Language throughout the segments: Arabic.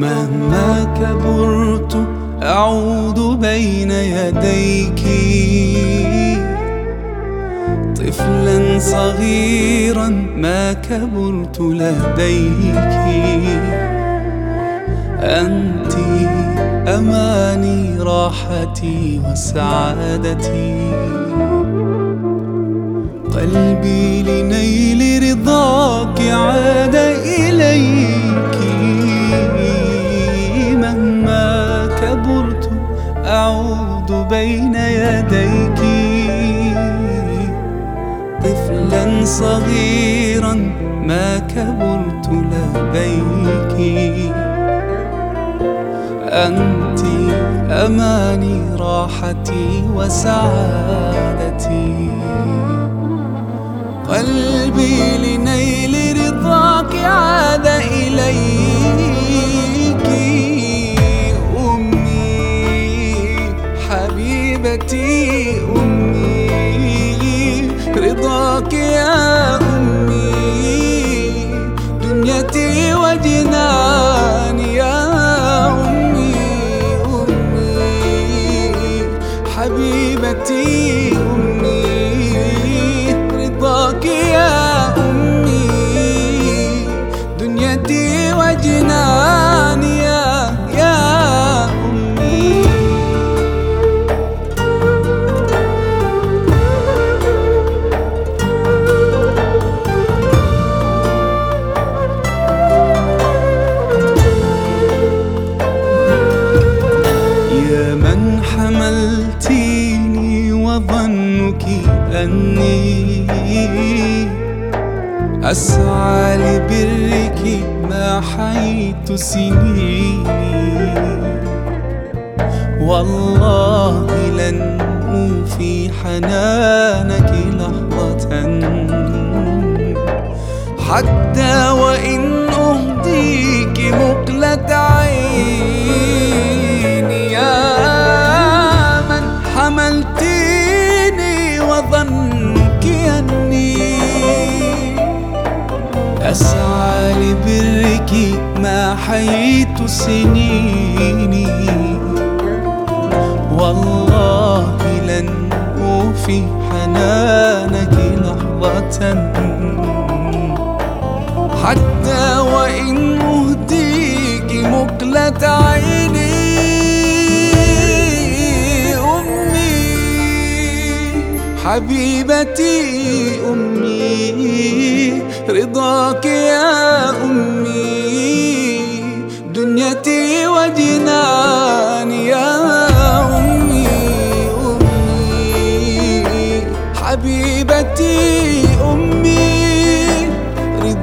مهما كبرت أعود بين يديك. طفلا صغيرا ما كبرت لديك. أنت أماني راحتي وسعادتي. قلبي لنيل أعود بين يديك طفلا صغيرا ما كبرت لديك. أنت أماني راحتي وسعادتي. قلبي لنيل حبيبتي أمي. رضاك يا أمي. دنيتي وجناني يا أمي أمي. حبيبتي أمي. رضاك يا أمي. دنيتي وجناني وظنك أني أسعى لبرك ما حيت سنيني والله لن أوفي حنانك لحظة حتى وإن أهديك مقلة ما حييت سنيني. والله لن أوفي حنانك لحظة. حتى وإن أهديك مقلة عيني. أمي حبيبتي أمي رضاك يا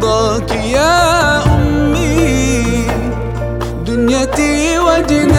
رضاك يا أمي. دنيتي وجناني